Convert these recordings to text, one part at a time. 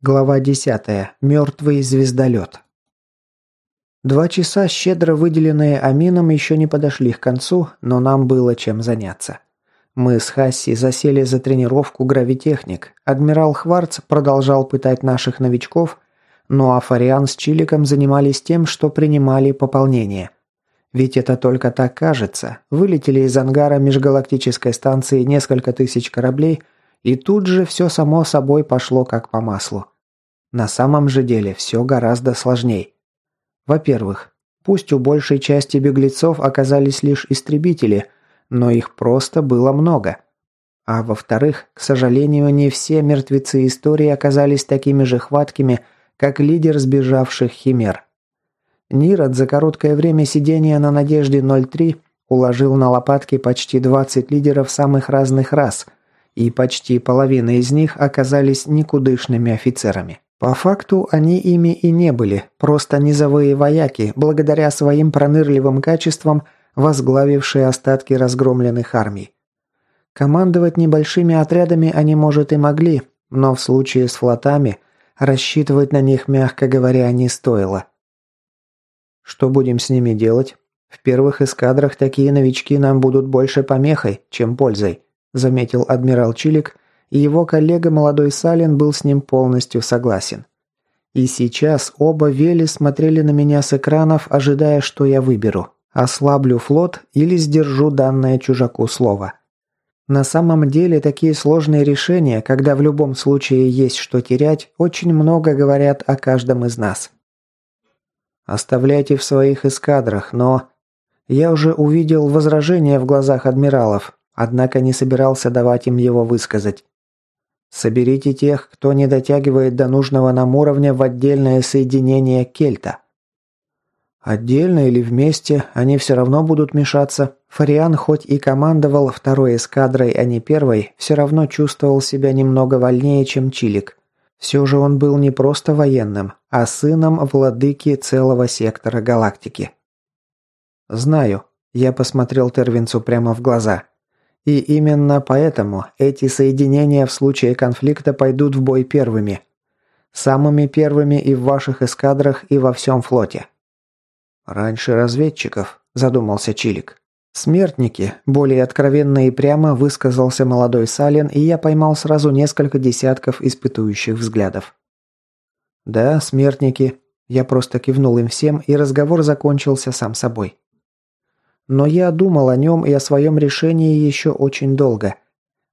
Глава 10. Мертвый звездолет. Два часа, щедро выделенные Амином, еще не подошли к концу, но нам было чем заняться. Мы с Хасси засели за тренировку гравитехник. Адмирал Хварц продолжал пытать наших новичков, ну а Фариан с Чиликом занимались тем, что принимали пополнение. Ведь это только так кажется. Вылетели из ангара межгалактической станции несколько тысяч кораблей – и тут же все само собой пошло как по маслу. На самом же деле все гораздо сложней. Во-первых, пусть у большей части беглецов оказались лишь истребители, но их просто было много. А во-вторых, к сожалению, не все мертвецы истории оказались такими же хваткими, как лидер сбежавших химер. Нирот за короткое время сидения на «Надежде-03» уложил на лопатки почти 20 лидеров самых разных рас – и почти половина из них оказались никудышными офицерами. По факту они ими и не были, просто низовые вояки, благодаря своим пронырливым качествам, возглавившие остатки разгромленных армий. Командовать небольшими отрядами они, может, и могли, но в случае с флотами рассчитывать на них, мягко говоря, не стоило. Что будем с ними делать? В первых эскадрах такие новички нам будут больше помехой, чем пользой заметил адмирал Чилик, и его коллега молодой Салин был с ним полностью согласен. И сейчас оба вели смотрели на меня с экранов, ожидая, что я выберу. Ослаблю флот или сдержу данное чужаку слово. На самом деле такие сложные решения, когда в любом случае есть что терять, очень много говорят о каждом из нас. Оставляйте в своих эскадрах, но... Я уже увидел возражения в глазах адмиралов, однако не собирался давать им его высказать. Соберите тех, кто не дотягивает до нужного нам уровня в отдельное соединение кельта. Отдельно или вместе, они все равно будут мешаться. Фариан хоть и командовал второй эскадрой, а не первой, все равно чувствовал себя немного вольнее, чем Чилик. Все же он был не просто военным, а сыном владыки целого сектора галактики. «Знаю», – я посмотрел Тервинцу прямо в глаза – и именно поэтому эти соединения в случае конфликта пойдут в бой первыми. Самыми первыми и в ваших эскадрах, и во всем флоте. Раньше разведчиков, задумался Чилик. Смертники, более откровенно и прямо высказался молодой Сален, и я поймал сразу несколько десятков испытующих взглядов. Да, смертники. Я просто кивнул им всем, и разговор закончился сам собой. Но я думал о нем и о своем решении еще очень долго.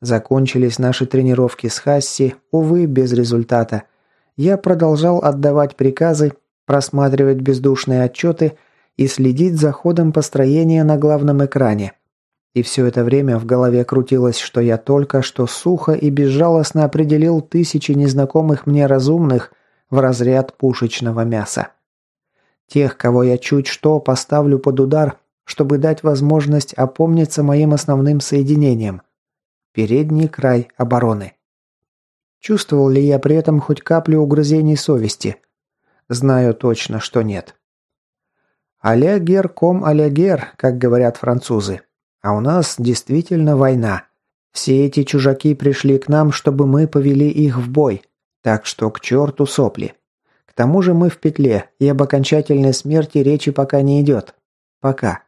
Закончились наши тренировки с Хасси, увы, без результата. Я продолжал отдавать приказы, просматривать бездушные отчеты и следить за ходом построения на главном экране. И все это время в голове крутилось, что я только что сухо и безжалостно определил тысячи незнакомых мне разумных в разряд пушечного мяса. Тех, кого я чуть что поставлю под удар, чтобы дать возможность опомниться моим основным соединениям. Передний край обороны. Чувствовал ли я при этом хоть каплю угрызений совести? Знаю точно, что нет. «Алягер ком алягер», как говорят французы. А у нас действительно война. Все эти чужаки пришли к нам, чтобы мы повели их в бой. Так что к черту сопли. К тому же мы в петле, и об окончательной смерти речи пока не идет. Пока.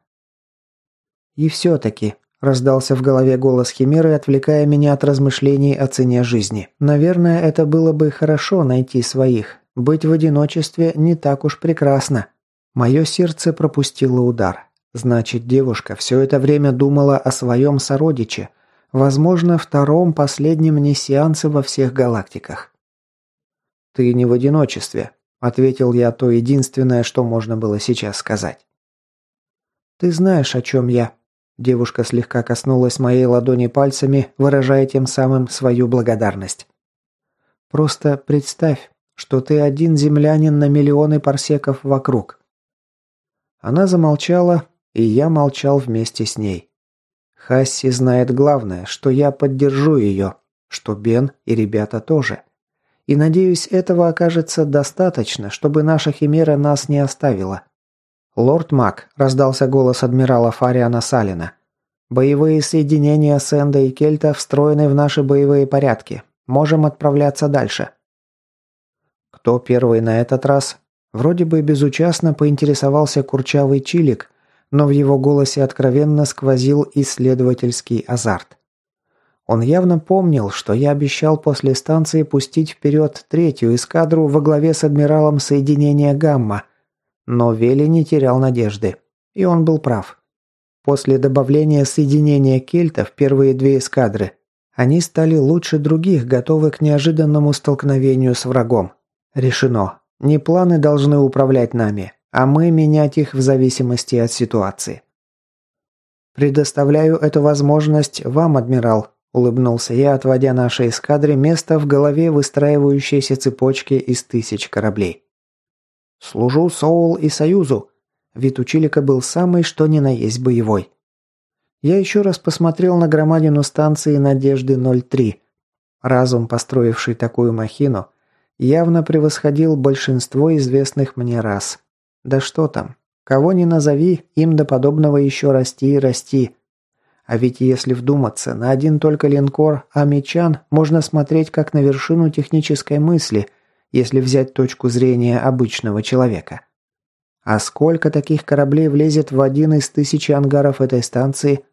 «И все-таки», – раздался в голове голос Химеры, отвлекая меня от размышлений о цене жизни. «Наверное, это было бы хорошо найти своих. Быть в одиночестве не так уж прекрасно». Мое сердце пропустило удар. Значит, девушка все это время думала о своем сородиче, возможно, втором последнем несеансе во всех галактиках. «Ты не в одиночестве», – ответил я то единственное, что можно было сейчас сказать. «Ты знаешь, о чем я», Девушка слегка коснулась моей ладони пальцами, выражая тем самым свою благодарность. «Просто представь, что ты один землянин на миллионы парсеков вокруг». Она замолчала, и я молчал вместе с ней. Хасси знает главное, что я поддержу ее, что Бен и ребята тоже. И надеюсь, этого окажется достаточно, чтобы наша химера нас не оставила. «Лорд Мак», – раздался голос адмирала Фариана Салина. «Боевые соединения Сэнда и Кельта встроены в наши боевые порядки. Можем отправляться дальше». Кто первый на этот раз? Вроде бы безучастно поинтересовался курчавый чилик, но в его голосе откровенно сквозил исследовательский азарт. Он явно помнил, что я обещал после станции пустить вперед третью эскадру во главе с адмиралом соединения «Гамма», но Вели не терял надежды. И он был прав. После добавления соединения кельтов первые две эскадры, они стали лучше других, готовы к неожиданному столкновению с врагом. Решено. Не планы должны управлять нами, а мы менять их в зависимости от ситуации. Предоставляю эту возможность вам, адмирал, Улыбнулся я, отводя нашей эскадре место в голове выстраивающейся цепочки из тысяч кораблей. «Служу Соул и Союзу!» Вид у Чилика был самый что ни на есть боевой. Я еще раз посмотрел на громадину станции «Надежды-03». Разум, построивший такую махину, явно превосходил большинство известных мне рас. Да что там, кого ни назови, им до подобного еще расти и расти – а ведь если вдуматься, на один только линкор «Амичан» можно смотреть как на вершину технической мысли, если взять точку зрения обычного человека. А сколько таких кораблей влезет в один из тысячи ангаров этой станции?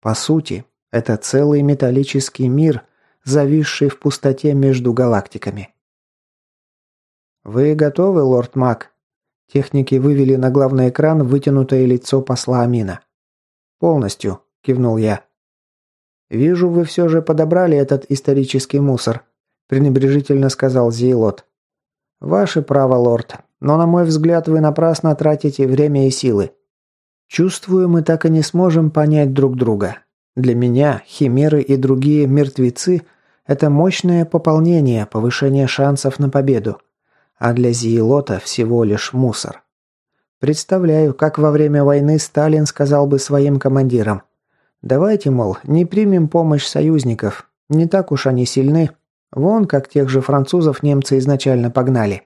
По сути, это целый металлический мир, зависший в пустоте между галактиками. «Вы готовы, лорд Мак?» Техники вывели на главный экран вытянутое лицо посла Амина. «Полностью», кивнул я. «Вижу, вы все же подобрали этот исторический мусор», – пренебрежительно сказал Зейлот. «Ваше право, лорд, но, на мой взгляд, вы напрасно тратите время и силы. Чувствую, мы так и не сможем понять друг друга. Для меня химеры и другие мертвецы – это мощное пополнение, повышение шансов на победу, а для Зиелота всего лишь мусор. Представляю, как во время войны Сталин сказал бы своим командирам – Давайте, мол, не примем помощь союзников. Не так уж они сильны. Вон, как тех же французов немцы изначально погнали.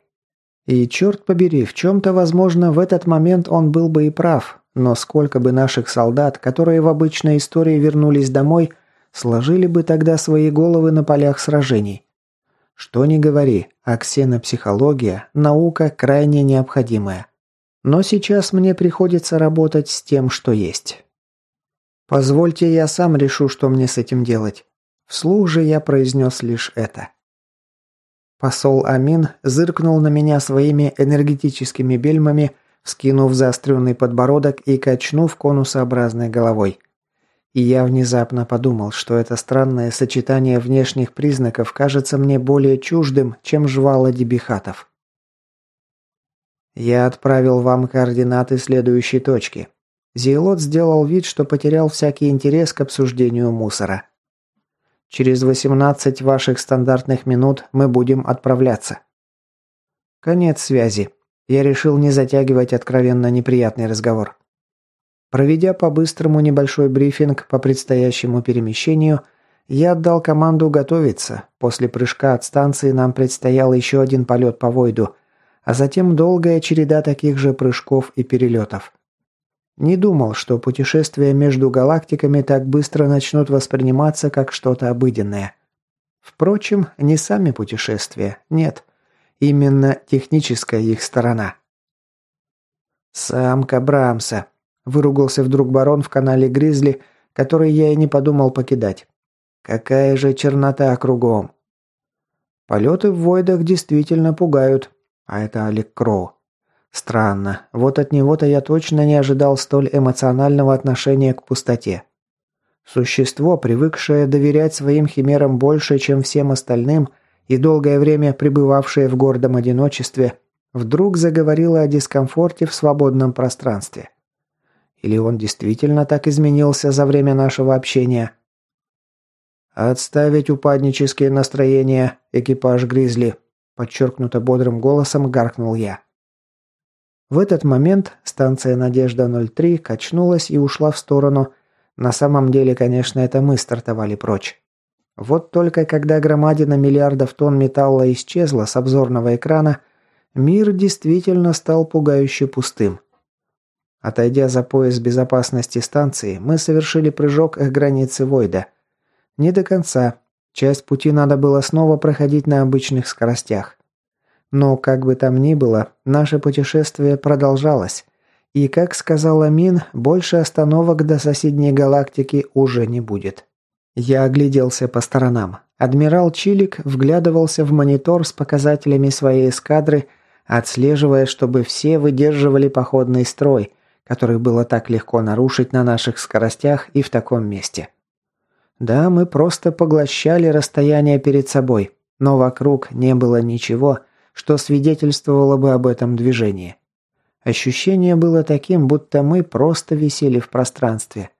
И черт побери, в чем-то, возможно, в этот момент он был бы и прав. Но сколько бы наших солдат, которые в обычной истории вернулись домой, сложили бы тогда свои головы на полях сражений. Что ни говори, а ксенопсихология – наука крайне необходимая. Но сейчас мне приходится работать с тем, что есть. «Позвольте, я сам решу, что мне с этим делать». Вслух же я произнес лишь это. Посол Амин зыркнул на меня своими энергетическими бельмами, скинув заостренный подбородок и качнув конусообразной головой. И я внезапно подумал, что это странное сочетание внешних признаков кажется мне более чуждым, чем жвало дебихатов. «Я отправил вам координаты следующей точки. Зиелот сделал вид, что потерял всякий интерес к обсуждению мусора. «Через 18 ваших стандартных минут мы будем отправляться». Конец связи. Я решил не затягивать откровенно неприятный разговор. Проведя по-быстрому небольшой брифинг по предстоящему перемещению, я отдал команду готовиться. После прыжка от станции нам предстоял еще один полет по Войду, а затем долгая череда таких же прыжков и перелетов. Не думал, что путешествия между галактиками так быстро начнут восприниматься как что-то обыденное. Впрочем, не сами путешествия, нет. Именно техническая их сторона. «Самка Брамса», – выругался вдруг барон в канале Гризли, который я и не подумал покидать. «Какая же чернота кругом!» Полеты в Войдах действительно пугают, а это Алек Кроу. Странно. Вот от него-то я точно не ожидал столь эмоционального отношения к пустоте. Существо, привыкшее доверять своим химерам больше, чем всем остальным, и долгое время пребывавшее в гордом одиночестве, вдруг заговорило о дискомфорте в свободном пространстве. Или он действительно так изменился за время нашего общения? «Отставить упаднические настроения, экипаж Гризли», подчеркнуто бодрым голосом гаркнул я. В этот момент станция «Надежда-03» качнулась и ушла в сторону. На самом деле, конечно, это мы стартовали прочь. Вот только когда громадина миллиардов тонн металла исчезла с обзорного экрана, мир действительно стал пугающе пустым. Отойдя за пояс безопасности станции, мы совершили прыжок к границе Войда. Не до конца. Часть пути надо было снова проходить на обычных скоростях. Но как бы там ни было, наше путешествие продолжалось. И, как сказал Амин, больше остановок до соседней галактики уже не будет. Я огляделся по сторонам. Адмирал Чилик вглядывался в монитор с показателями своей эскадры, отслеживая, чтобы все выдерживали походный строй, который было так легко нарушить на наших скоростях и в таком месте. Да, мы просто поглощали расстояние перед собой, но вокруг не было ничего, что свидетельствовало бы об этом движении. Ощущение было таким, будто мы просто висели в пространстве.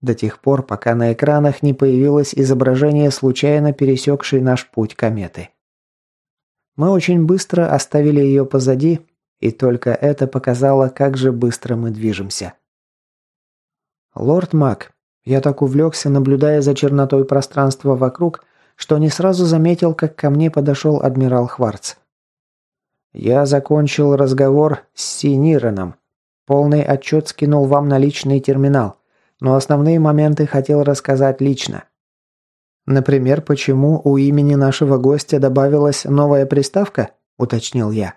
До тех пор, пока на экранах не появилось изображение случайно пересекшей наш путь кометы. Мы очень быстро оставили ее позади, и только это показало, как же быстро мы движемся. «Лорд Мак, я так увлекся, наблюдая за чернотой пространства вокруг, что не сразу заметил, как ко мне подошел адмирал Хварц. Я закончил разговор с Синиреном. Полный отчет скинул вам на личный терминал, но основные моменты хотел рассказать лично. Например, почему у имени нашего гостя добавилась новая приставка, уточнил я.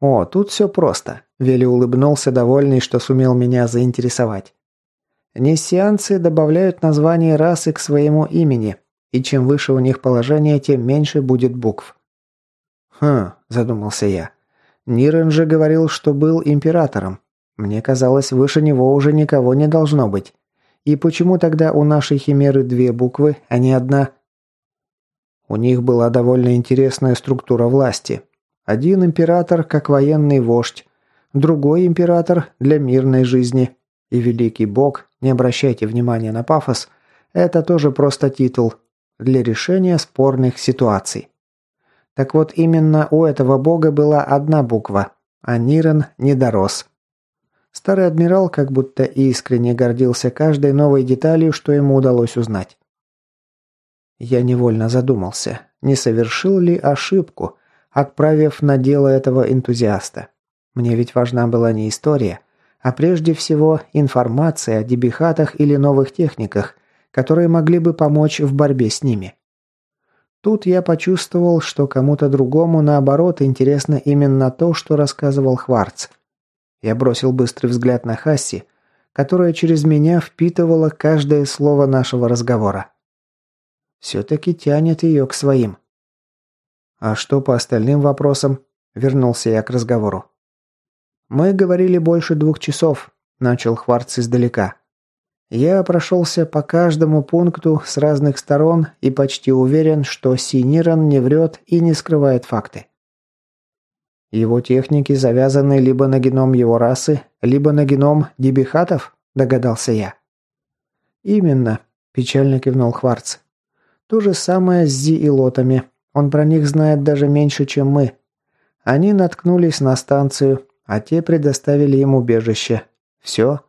О, тут все просто. Вели улыбнулся, довольный, что сумел меня заинтересовать. Нессианцы добавляют название расы к своему имени, и чем выше у них положение, тем меньше будет букв. «Хм», – задумался я. «Нирен же говорил, что был императором. Мне казалось, выше него уже никого не должно быть. И почему тогда у нашей химеры две буквы, а не одна?» У них была довольно интересная структура власти. Один император как военный вождь, другой император для мирной жизни. И великий бог, не обращайте внимания на пафос, это тоже просто титул для решения спорных ситуаций. Так вот, именно у этого бога была одна буква, а Нирен не дорос. Старый адмирал как будто искренне гордился каждой новой деталью, что ему удалось узнать. Я невольно задумался, не совершил ли ошибку, отправив на дело этого энтузиаста. Мне ведь важна была не история, а прежде всего информация о дебихатах или новых техниках, которые могли бы помочь в борьбе с ними. Тут я почувствовал, что кому-то другому, наоборот, интересно именно то, что рассказывал Хварц. Я бросил быстрый взгляд на Хасси, которая через меня впитывала каждое слово нашего разговора. Все-таки тянет ее к своим. А что по остальным вопросам? Вернулся я к разговору. Мы говорили больше двух часов, начал Хварц издалека. Я прошелся по каждому пункту с разных сторон и почти уверен, что Синиран не врет и не скрывает факты. Его техники завязаны либо на геном его расы, либо на геном дебихатов, догадался я. Именно, печально кивнул Хварц. То же самое с Зи и Лотами. Он про них знает даже меньше, чем мы. Они наткнулись на станцию, а те предоставили им убежище. Все,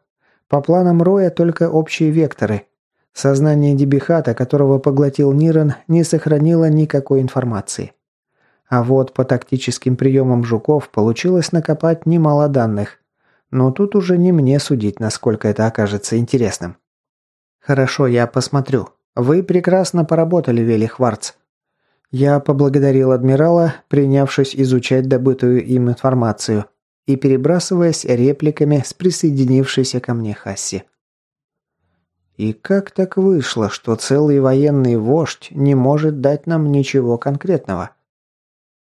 по планам Роя только общие векторы. Сознание Дебихата, которого поглотил Нирен, не сохранило никакой информации. А вот по тактическим приемам жуков получилось накопать немало данных. Но тут уже не мне судить, насколько это окажется интересным. «Хорошо, я посмотрю. Вы прекрасно поработали, Вели Хварц». Я поблагодарил адмирала, принявшись изучать добытую им информацию – и перебрасываясь репликами с присоединившейся ко мне Хасси. И как так вышло, что целый военный вождь не может дать нам ничего конкретного?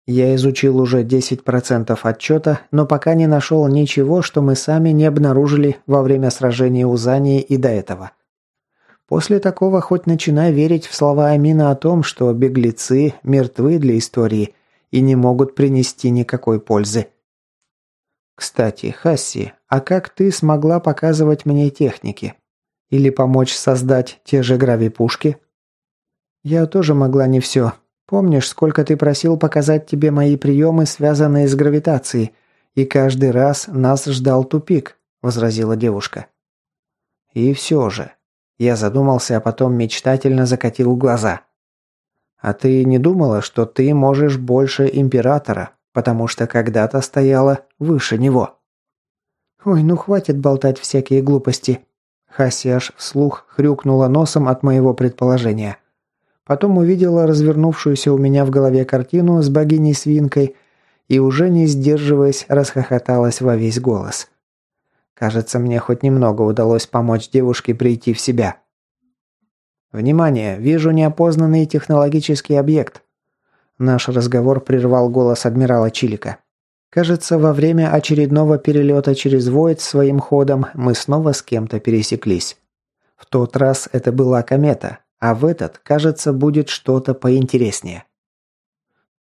Я изучил уже 10% отчета, но пока не нашел ничего, что мы сами не обнаружили во время сражения у Зании и до этого. После такого хоть начинай верить в слова Амина о том, что беглецы мертвы для истории и не могут принести никакой пользы. Кстати, Хасси, а как ты смогла показывать мне техники? Или помочь создать те же гравипушки? Я тоже могла не все. Помнишь, сколько ты просил показать тебе мои приемы, связанные с гравитацией, и каждый раз нас ждал тупик, возразила девушка. И все же. Я задумался, а потом мечтательно закатил глаза. А ты не думала, что ты можешь больше императора? Потому что когда-то стояла выше него. «Ой, ну хватит болтать всякие глупости!» Хасси аж вслух хрюкнула носом от моего предположения. Потом увидела развернувшуюся у меня в голове картину с богиней-свинкой и уже не сдерживаясь, расхохоталась во весь голос. Кажется, мне хоть немного удалось помочь девушке прийти в себя. «Внимание! Вижу неопознанный технологический объект!» Наш разговор прервал голос адмирала Чилика. Кажется, во время очередного перелета через Войд своим ходом мы снова с кем-то пересеклись. В тот раз это была комета, а в этот, кажется, будет что-то поинтереснее.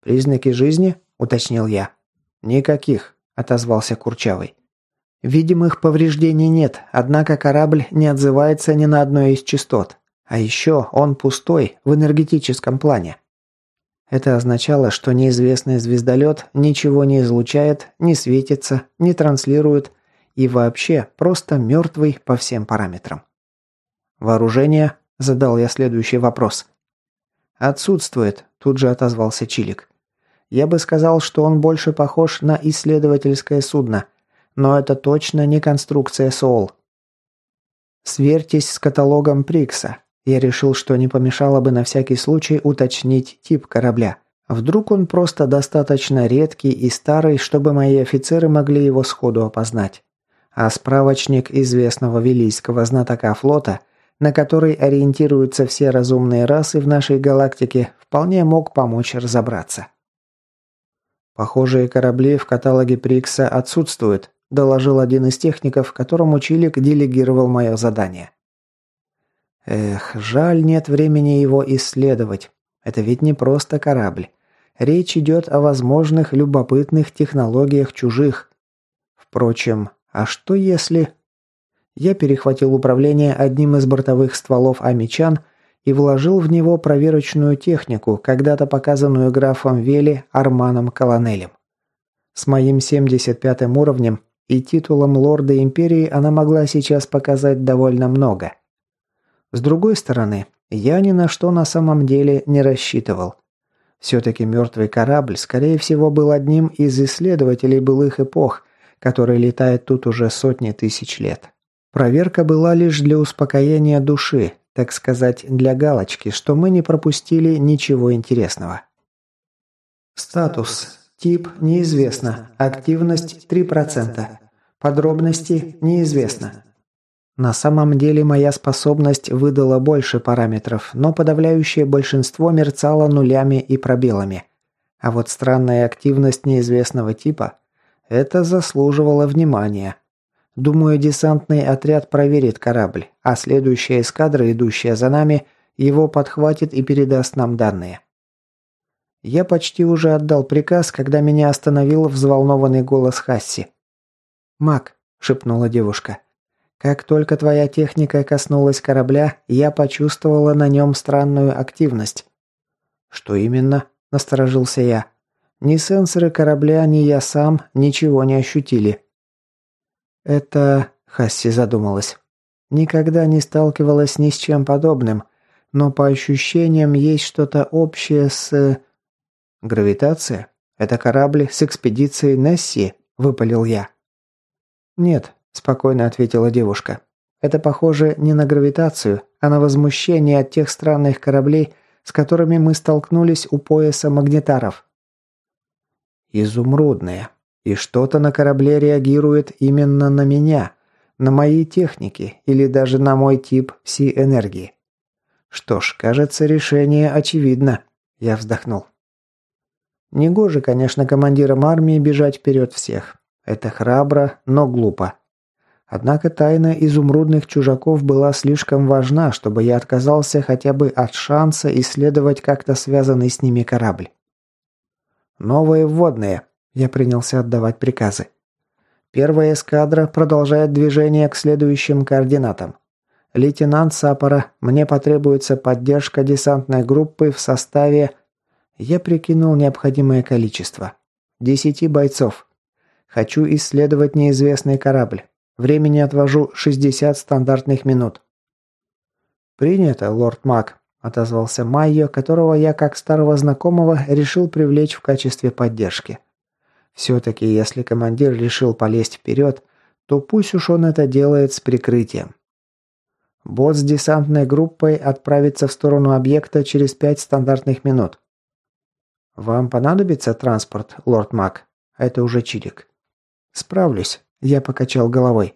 «Признаки жизни?» – уточнил я. «Никаких», – отозвался Курчавый. «Видимых повреждений нет, однако корабль не отзывается ни на одной из частот. А еще он пустой в энергетическом плане. Это означало, что неизвестный звездолет ничего не излучает, не светится, не транслирует и вообще просто мертвый по всем параметрам. «Вооружение?» – задал я следующий вопрос. «Отсутствует», – тут же отозвался Чилик. «Я бы сказал, что он больше похож на исследовательское судно, но это точно не конструкция СОЛ». «Сверьтесь с каталогом Прикса. Я решил, что не помешало бы на всякий случай уточнить тип корабля. Вдруг он просто достаточно редкий и старый, чтобы мои офицеры могли его сходу опознать. А справочник известного велийского знатока флота – на который ориентируются все разумные расы в нашей галактике, вполне мог помочь разобраться. «Похожие корабли в каталоге Прикса отсутствуют», – доложил один из техников, которому Чилик делегировал мое задание. Эх, жаль, нет времени его исследовать. Это ведь не просто корабль. Речь идет о возможных любопытных технологиях чужих. Впрочем, а что если... Я перехватил управление одним из бортовых стволов Амичан и вложил в него проверочную технику, когда-то показанную графом Вели Арманом Колонелем. С моим 75-м уровнем и титулом лорда империи она могла сейчас показать довольно много. С другой стороны, я ни на что на самом деле не рассчитывал. Все-таки мертвый корабль, скорее всего, был одним из исследователей былых эпох, который летает тут уже сотни тысяч лет. Проверка была лишь для успокоения души, так сказать, для галочки, что мы не пропустили ничего интересного. Статус. Тип неизвестно. Активность 3%. Подробности неизвестно. На самом деле моя способность выдала больше параметров, но подавляющее большинство мерцало нулями и пробелами. А вот странная активность неизвестного типа – это заслуживало внимания. Думаю, десантный отряд проверит корабль, а следующая эскадра, идущая за нами, его подхватит и передаст нам данные. Я почти уже отдал приказ, когда меня остановил взволнованный голос Хасси. «Мак», – шепнула девушка, – «как только твоя техника коснулась корабля, я почувствовала на нем странную активность». «Что именно?» – насторожился я. «Ни сенсоры корабля, ни я сам ничего не ощутили». «Это...» – Хасси задумалась. «Никогда не сталкивалась ни с чем подобным, но по ощущениям есть что-то общее с...» «Гравитация? Это корабль с экспедицией Несси?» – выпалил я. «Нет», – спокойно ответила девушка. «Это похоже не на гравитацию, а на возмущение от тех странных кораблей, с которыми мы столкнулись у пояса магнитаров». «Изумрудные», и что-то на корабле реагирует именно на меня, на мои техники или даже на мой тип пси-энергии. Что ж, кажется, решение очевидно. Я вздохнул. Негоже, конечно, командирам армии бежать вперед всех. Это храбро, но глупо. Однако тайна изумрудных чужаков была слишком важна, чтобы я отказался хотя бы от шанса исследовать как-то связанный с ними корабль. Новые вводные. Я принялся отдавать приказы. Первая эскадра продолжает движение к следующим координатам. Лейтенант Сапора, мне потребуется поддержка десантной группы в составе... Я прикинул необходимое количество. Десяти бойцов. Хочу исследовать неизвестный корабль. Времени отвожу 60 стандартных минут. «Принято, лорд Мак», – отозвался Майо, которого я, как старого знакомого, решил привлечь в качестве поддержки. Все-таки, если командир решил полезть вперед, то пусть уж он это делает с прикрытием. Бот с десантной группой отправится в сторону объекта через пять стандартных минут. «Вам понадобится транспорт, лорд Мак?» Это уже Чирик. «Справлюсь», – я покачал головой.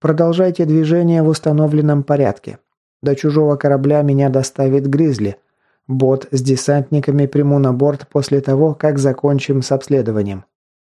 «Продолжайте движение в установленном порядке. До чужого корабля меня доставит Гризли. Бот с десантниками приму на борт после того, как закончим с обследованием.